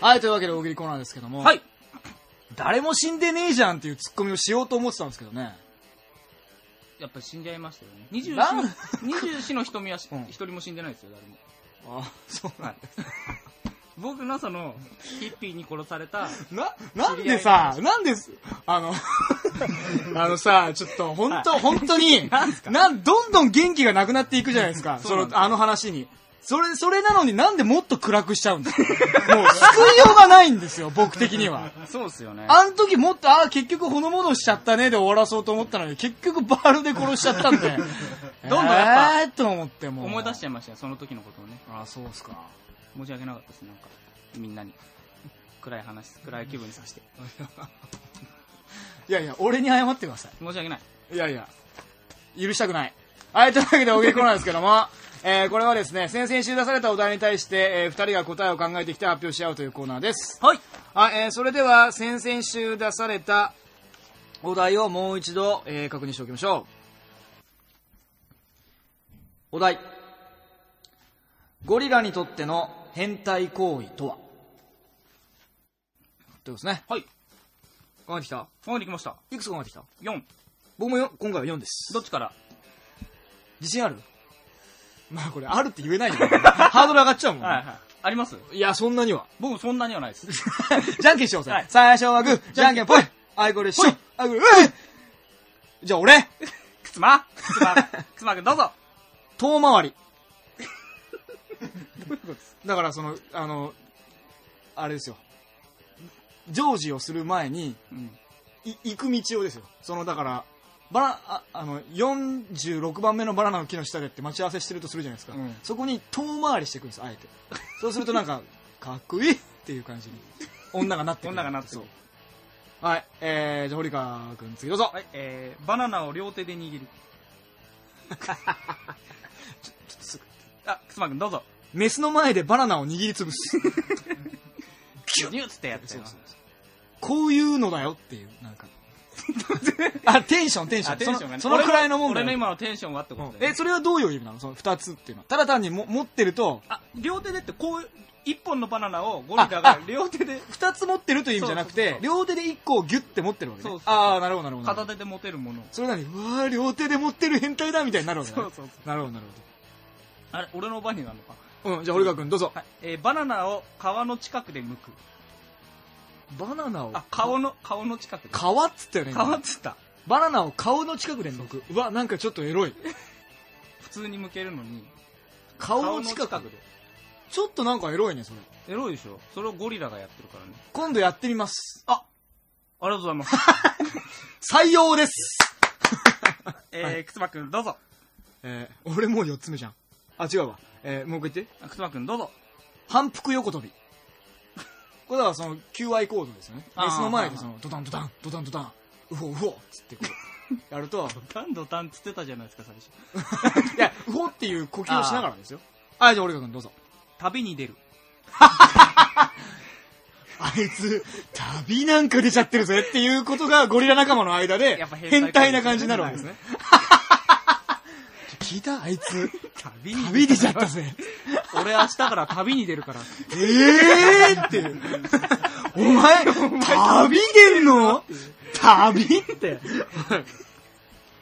はい、というわけで大喜利コーナーですけども。はい。誰も死んでねえじゃんっていうツッコミをしようと思ってたんですけどね。やっぱり死んじゃいましたよね。24なん？の、24の瞳はしうん一人も死んでないですよ、誰も。あ、そうはい。僕のその、ヒッピーに殺された、な、なんでさ、なんです、あの、<laughs> あのさ、ちょっと、本当本当に、なん、どんどん元気がなくなっていくじゃないですか、その、あの話に。それ、それなのになんでもっと暗くしちゃうんですかもう、救いようがないんですよ、僕的には。そうですよね。あの時もっと、あ結局ほのぼのしちゃったねで終わらそうと思ったのに、結局バールで殺しちゃったんで。<laughs> どんどんやっぱえーっと思ってもう。思い出しちゃいましたよ、その時のことをね。あ、そうっすか。申し訳なかったです、なんか。みんなに。暗い話、暗い気分にさせて。<laughs> いやいや、俺に謝ってください。申し訳ない。いやいや、許したくない。はい、というわけで大喜利コーナーですけども、えーこれはですね、先々週出されたお題に対して、えー二人が答えを考えてきて発表し合うというコーナーです。はい。はい、えーそれでは、先々週出されたお題をもう一度、えー確認しておきましょう。お題。ゴリラにとっての変態行為とは？ということですね。はい。考えてきた？考えてきました。いくつ考えてきた？4。僕もよ今回は4です。どっちから？自信ある？まあこれあるって言えないよ。ハードル上がっちゃうもん、はいはい。あります？いや、そんなには。僕そんなにはないです。<laughs> じゃんけんしようぜ。はい最初はグー、じゃんけんぽい。あいこれしょ。あいこれ、ういじゃあ俺、くつま？くつま、<laughs> くつまくんどうぞ。遠回り。<laughs> だからその、あの、あれですよ。常時をする前に、うん。い行く道をですよ。その、だから、バラ、ああの、46番目のバナナの木の下でって待ち合わせしてるとするじゃないですか。うんそこに遠回りしていくんです、あえて。そうするとなんか、<laughs> かっこいいっていう感じに、女がなってくる。女がなってそう。はい。えー、じゃあ、堀川くん、次どうぞ。はい、えー、バナナを両手で握る。あ、くすまくんどうぞ。メスの前でバナナを握りつぶす。<laughs> ギュってやってよ。こういうのだよっていう、なんか。あ、テンション、テンション。あ、テンションがね。そのそのくらいのもんだ俺のよ。今のテンションはってことうんで。え、それはどういう意味なの？その二つっていうのは。ただ単にも持ってると、あ、両手でってこう一本のバナナをゴリラが両手で二つ持ってるという意味じゃなくてそうそう、両手で一個をギュッて持ってるわけね。そうそうそうああ、なるほど、なるほど。片手で持てるもの。それなに、うわー、両手で持ってる変態だみたいになるわけね。そうそうそう。なるほど、なるあれ、俺の番になるのか。ほど。うん、じゃあ、堀川くん、どうぞ。はい。えーバナナを皮の近くで剥く。バナナを、あ、顔の、顔の近くで。皮っつったよね。今皮っつった。バナナを顔の近くで剥く。うわ、なんかちょっとエロい。普通に剥けるのに。顔の近くで。ちょっとなんかエロいね、それ。エロいでしょそれをゴリラがやってるからね。今度やってみます。あありがとうございます。<laughs> 採用です <laughs> えー、くつまくんどうぞ。えー、俺もう4つ目じゃん。あ、違うわ。えー、もう一回言って。あくつまくんどうぞ。反復横跳び。これだからその QI コードですよね。あーメスの前でそのドタンドタン、ドタンドタン、うほうほっつってこう、やると、<laughs> タンドタンつってたじゃないですか、最初。<laughs> いや、うほっていう呼吸をしながらですよ。<laughs> はい、じゃあ、俺川君どうぞ。旅に出る。あいつ、旅なんか出ちゃってるぜっていうことがゴリラ仲間の間で変態な感じになるわけですね。聞いた？あいつ、旅旅出ちゃったぜ。俺明日から旅に出るから。ええーって。お前、旅出んの？旅って。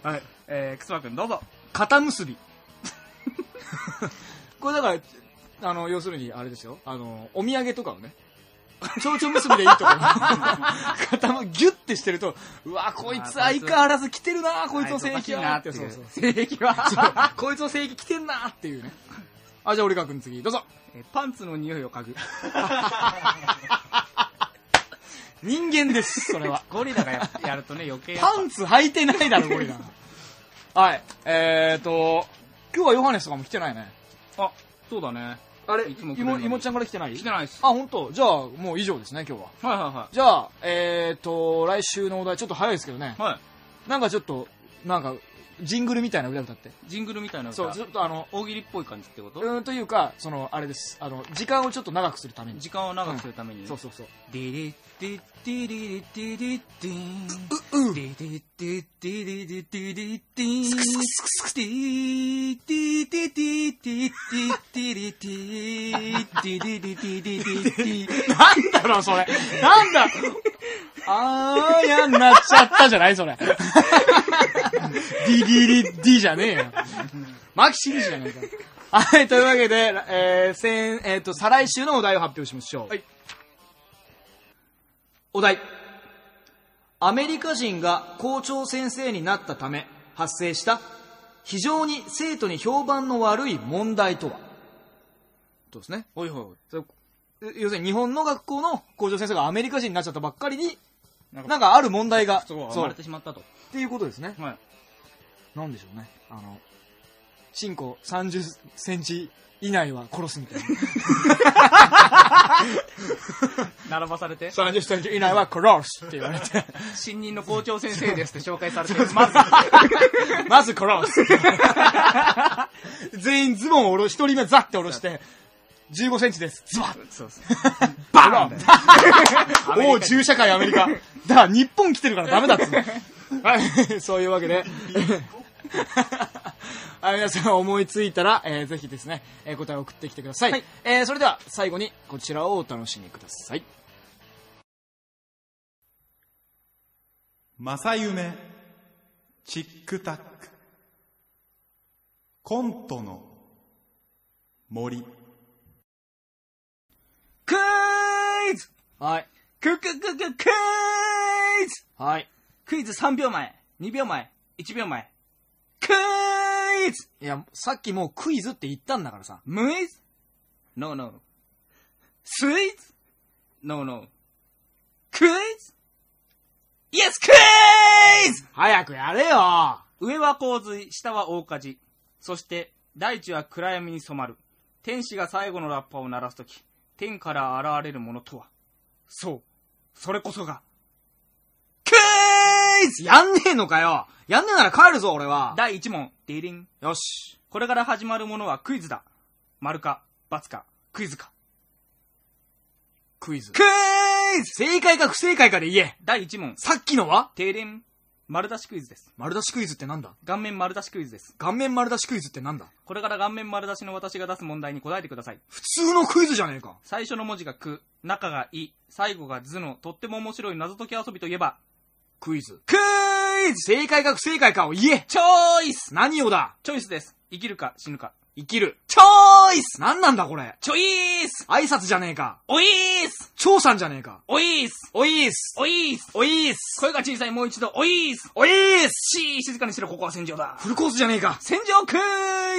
はい。えー、くつまくんどうぞ。肩結び。これだから、あの、要するに、あれですよ。あの、お土産とかをね、蝶々結びでいいと思う。<laughs> 肩もギュッてしてると、うわ、こいつ相変わらず来てるな、こいつの性癖はって。そう <laughs> そう。性癖は。<laughs> こいつの性癖来てんなっていうね。あ、じゃあ、俺川君次、どうぞ。えーパンツの匂いを嗅ぐ。人間です、それは。ゴリラがややるとね、余計パンツ履いてないだろ、ゴリラ。はい。えーと、今日はヨハネスとかも来てないね。ぱあ、そうだね。あれ、いつも来るのにいも、いもちゃんから来てない？来てないです。あ、本当？じゃあ、もう以上ですね、今日は。はいはじゃあ、えーと、来週のお題、ちょっと早いですけどねい。はい。はい。なんかちょっと、なんか、ジングルみたいな歌歌って。ジングルみたいな歌？そう、ちょっとあの、大喜利っぽい感じってこと？うーん、というか、その、あれです。あの、時間をちょっと長くするために。時間を長くするために。そうそうそう。デレデデデレデデデデンう、う、ディディディデレデデデデンスクスクスクスクディディディディデデデレデデデデデデデなんだろう、それ。なんだあーやんなっちゃったじゃないそれ。ディリリディじゃねえよ。マキシリじゃねえか。はい、というわけで、えー、先、えっ、と、再来週のお題を発表しましょう。はい。お題。アメリカ人が校長先生になったため発生した非常に生徒に評判の悪い問題とは？そうですね。おいほい要するに日本の学校の校長先生がアメリカ人になっちゃったばっかりに、なんかある問題が、そう、生まれてしまったと。ていうことですね。はい。なんでしょうね。あの、チンコ30センチ以内は殺すみたいな。<laughs> 並ばされて、30センチ以内は殺すって言われて、新任の校長先生ですって紹介されて、まず、<laughs> まず殺す。<laughs> 全員ズボンを下ろし、一人目ザッて下ろして、15センチです。ズバッそうそう。バーンおお、銃社会アメリカ。だから日本来てるからダメだっつうの。はい、そういうわけで。<laughs> はい、皆さん思いついたら、えーぜひですね、えー答えを送ってきてください。はいえーそれでは最後にこちらをお楽しみください。正夢チックタックコントの森クイズはい。クククククイズはい。クイズ3秒前、2秒前、1秒前。クイズいや、さっきもうクイズって言ったんだからさ。ムイズ ?No, no. スイーツ ?No, no. クイズ ?Yes, クイズ早くやれよ上は洪水、下は大火事。そして、大地は暗闇に染まる。天使が最後のラッパを鳴らすとき、天から現れるものとは？そう。それこそが、イズやんねえのかよやんねえなら帰るぞ、俺は。第1問、ディリン。よし。これから始まるものはクイズだ。丸か、×か、クイズか。クイズ。クイズ正解か不正解かで言え。第1問、さっきのは？ディリン。丸出しクイズです。丸出しクイズってなんだ？顔面丸出しクイズです。顔面丸出しクイズってなんだ？これから顔面丸出しの私が出す問題に答えてください。普通のクイズじゃねえか。最初の文字がく、中がい、最後がずのとっても面白い謎解き遊びといえば、クイズ。クイズ正解か不正解かを言えチョイス何をだ？チョイスです。生きるか死ぬか。生きる。チョイス何なんだこれ？チョイス挨拶じゃねえか。おいーす張さんじゃねえか。おいーすおいーす。おいーすおいーす。声が小さいもう一度、おいーすおいーす。しー静かにしろ、ここは戦場だ。フルコースじゃねえか。戦場ク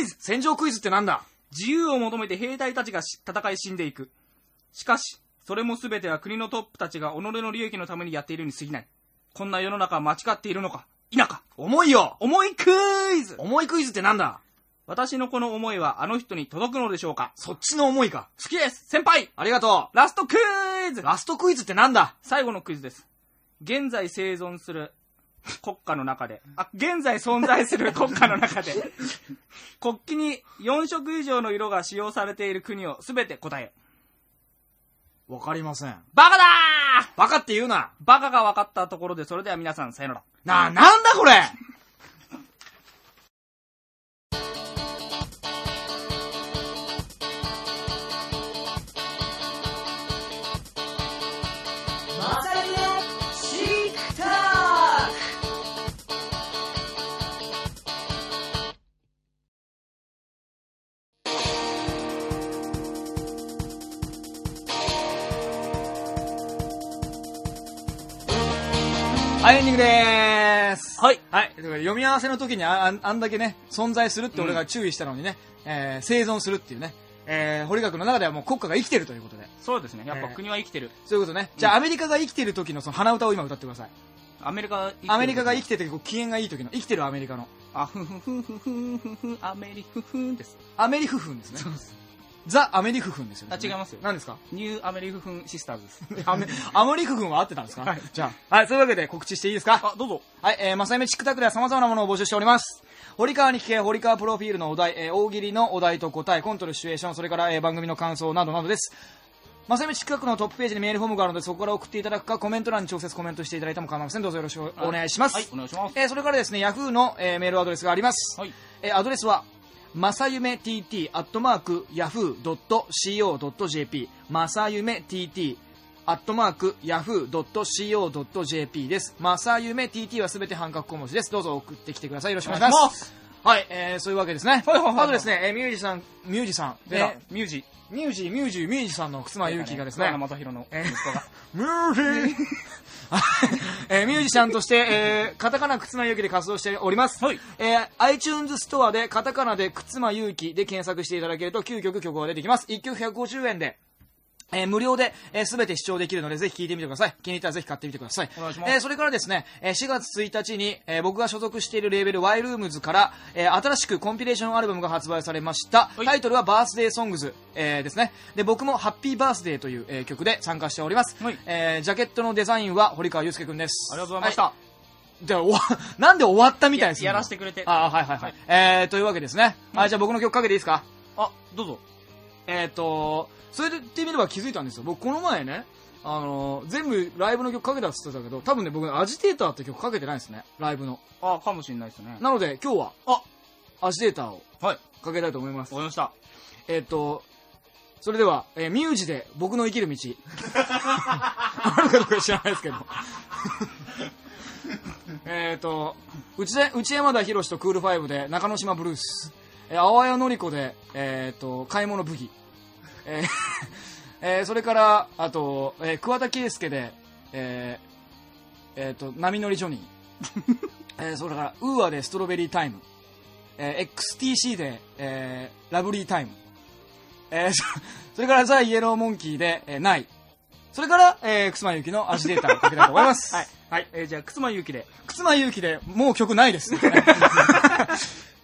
イズ戦場クイズってなんだ？自由を求めて兵隊たちがし戦い死んでいく。しかし、それも全ては国のトップたちが己の利益のためにやっているに過ぎない。こんな世の中は間違っているのか？否か？重いよ。重いクイズ。重いクイズってなんだ？私のこの思いはあの人に届くのでしょうか？そっちの重いか。好きです。先輩。ありがとラストクイズ。う。ラストクイズってなんだ？最後のクイズです。現在生存する国家の中で、あ、現在存在する <laughs> 国家の中で、国旗に4色以上の色が使用されている国をすべて答え。わかりません。バカだーバカって言うな。バカが分かったところで、それでは皆さん、さよなら。なあ、なんだこれ読み合わせの時にああんだけね、存在するって俺が注意したのにね、えー生存するっていうね、えー、堀学の中ではもう国家が生きてるということで。そうですね。やっぱえー国は生きてる。そういうことね。じゃあアメリカが生きてる時のその鼻歌を今歌ってください。アメリカ、アメリカが生ききててこう機嫌がいい時の、生きてるアメリカの。あ、ふんふんふんふんふんふアメリフフンです。アメリフフンですね。ザ・アメリフフンですよね。あ違いますよ何ですか？ニューアメリフフンシスターズです。アメ、アメリフフンは合ってたんですか？はいじゃあ。はい、そういうわけで告知していいですか？あ、どうぞ。はい、えー、まさゆめチックタックでは様々なものを募集しております。堀川に聞け、堀川プロフィールのお題、えー、大喜利のお題と答え、コントのシチュエーション、それから、えー、番組の感想などなどです。まさゆめチックタックのトップページにメールフォームがあるので、そこから送っていただくか、コメント欄に直接コメントしていただいても構いません。どうぞよろしくお願いします。はい、お願いします。えー、それからですね、ヤフーの、えー、メールアドレスがあります。はい。えー、アドレスは、まさゆめ tt アットマーク yahoo.co.jp まさゆめ tt アットマーク yahoo.co.jp です。まさゆめ tt はすべて半角小文字です。どうぞ送ってきてください。よろしくお願いします。はい、えー、そういうわけですね。はいはいはいあとですね、えー、ミュージシャン、ミュージシャン、で、えミュージ。ーミュージ、ミュージ、ミュージさんの忽那ゆうきがですね、桑名正宏の息子が。<laughs> ミュージ <laughs> えーミュージシャンとして、えーカタカナ、忽那ゆうきで活動しております。はいえー iTunes ストアでカタカナで忽那ゆうきで検索していただけると9曲曲が出てきます。1曲150円で。えー無料で、えー、全て視聴できるので、ぜひ聴いてみてください。気に入ったらぜひ買ってみてください。お願いしますえーそれからですね、えー4月1日に、えー僕が所属しているレーベル Y ルームズから、えー新しくコンピレーションアルバムが発売されました。はいタイトルはバースデーソングズ、えーですね。で、僕もハッピーバースデーという、えー曲で参加しております。はいえージャケットのデザインは堀川祐介くんです。ありがとうございました。はい。で、終わ、<laughs> なんで終わったみたいですややらせてくれて。あーはいはいはい。はいえー、というわけですね。はい、じゃあ僕の曲かけていいですか？あ、どうぞ。えっ、と、それで言ってみれば気づいたんですよ。僕この前ね、あの全部ライブの曲かけたって言ってたけど、多分ね、僕アジテーターって曲かけてないですね。ライブの。あ、かもしれないですね。なので今日は、あアジテーターをはい。かけたいと思いますわか。りました。えっ、と、それでは、えーミュージで僕の生きる道。<laughs> あるかどうか知らないですけど。<laughs> えっと、内で内山田博とクールファイブで中之島ブルース。えー、青谷のり子で、えっ、と、買い物ブギ。えー <laughs> えーそれから、あと、えー桑田佳祐で、えーえーと、波乗りジョニー。<laughs> えーそれから、ウーアでストロベリータイム。えー XTC で、えーラブリータイム。えーそ <laughs> それからザ・イエローモンキーで、えーない。それから、えー、くすまゆきのアジデーターをかけたいと思います。はい。はい。えーじゃあ、くつまゆうきで。くつまゆきでもう曲ないです。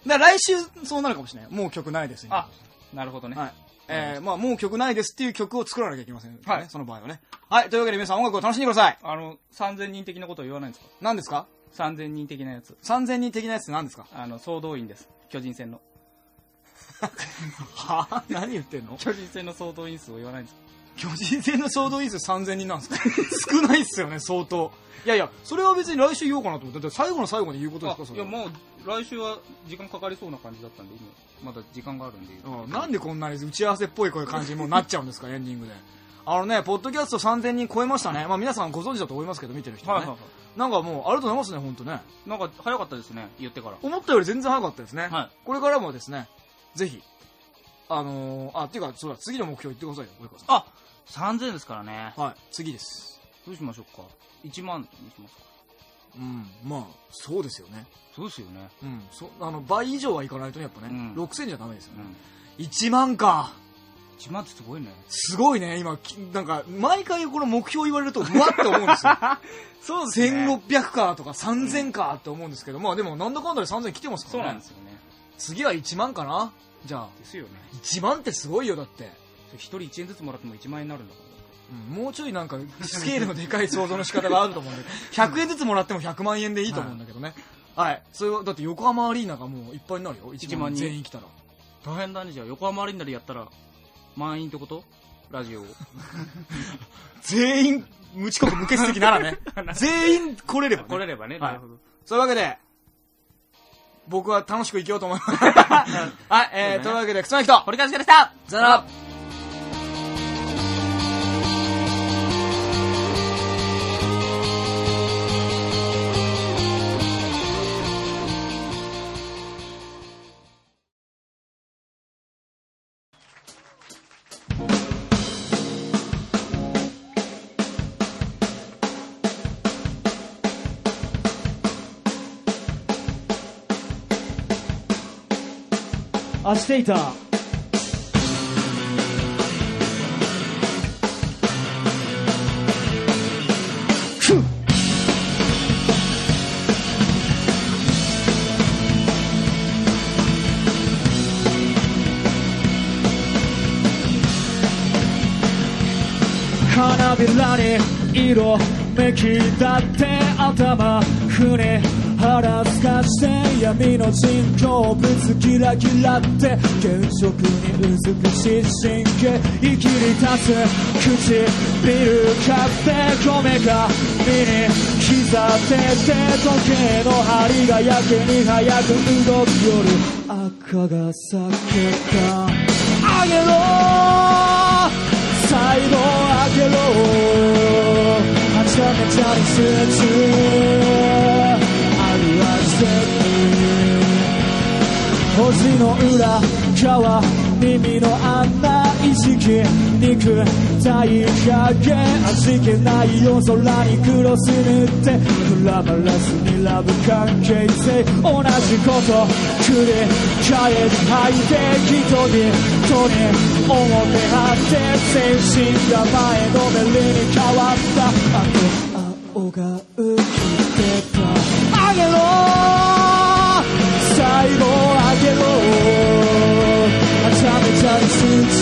だ来週そうなるかもしれない。もう曲ないです。あ、なるほどね。はい。えー、まあもう曲ないですっていう曲を作らなきゃいけません、ね。はいその場合はね。はい。というわけで皆さん音楽を楽しんでください。あの、3000人的なことは言わないんですか？何ですか3000人的なやつ。3000人的なやつって何ですか？あの、総動員です。巨人戦の。<laughs> はぁ何言ってんの？巨人戦の総動員数を言わないんです巨人戦の総動員数3000人なんですか？<laughs> 少ないっすよね、相当。いやいや、それは別に来週言おうかなと思って。だって最後の最後に言うことですか、そいや。もう、来週は時間かかりそうな感じだったんで、今、まだ時間があるんで。うんなんでこんなに打ち合わせっぽいこういう感じにもうなっちゃうんですか、エンディングで。あのね、ポッドキャスト3000人超えましたね。まあ皆さんご存知だと思いますけど、見てる人はね。はいはいはなんかもう、ありがとうございますね、本当ね。い。なんか、早かったですね、言ってから。思ったより全然早かったですね。はいこれからもですね、ぜひ、あのー、あ、っていうか、そうだ、次の目標言ってくださいよ、及川あ !3000 ですからね。はい、次です。どうしましょうか。1万にしますか。うん、まあ、そうですよね。そうですよね。うん、そあの、倍以上はいかないとね、やっぱね、うん6000じゃダメですよね。うん。1万か。1万ってすごいね。すごいね、今、きなんか、毎回この目標言われると、うわって思うんですよ。<laughs> そう1600かとか3000かって思うんですけど、まあでもなんだかんだで3000来てますかそうらね。なんですよね。次は1万かな？じゃあ、ですよね。1万ってすごいよ、だって。一人1円ずつもらっても1万円になるんだから。うんもうちょいなんか、スケールのでかい想像の仕方があると思うんで、<laughs> 100円ずつもらっても100万円でいいと思うんだけどね。はい。それは、だって横浜アリーナがもういっぱいになるよ。1 1万万人全員来たら。大変だね、じゃあ。横浜アリーナでやったら、満員ってこと？ラジオを。<laughs> 全員、無遅刻無欠席ならね。<laughs> 全員来れればね。来れればね、はいなるほど。そういうわけで、僕は楽しく生きようと思います。はい、えー、というわけで、くつまきと、堀川でしたさよならアジテーター花びらに色めきだって頭船腹すかして闇の人工物ギラギラって原色に美しい神経生きり立つ唇かってこめか身に刻んでて時計の針がやけに早く動く夜赤が裂けたあげろサイド開けろはちゃめちゃに集中星の裏側耳の穴意識肉体影味気ない夜空にクロス塗ってグラマラスにラブ関係性同じこと繰り返し吐いて人に人に表張って全身が前のめりに変わったあと青が浮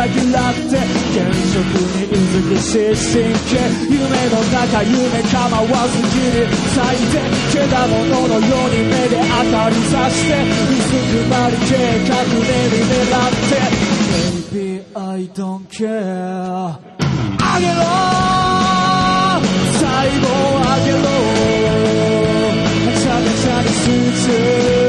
物ギラギラって原色に美しい神経夢の中夢構わず切り裂いてけだもののように目で当たりさして薄くまり計画で狙って。Baby I don't care あげろ最後あげろ。はちゃめちゃにする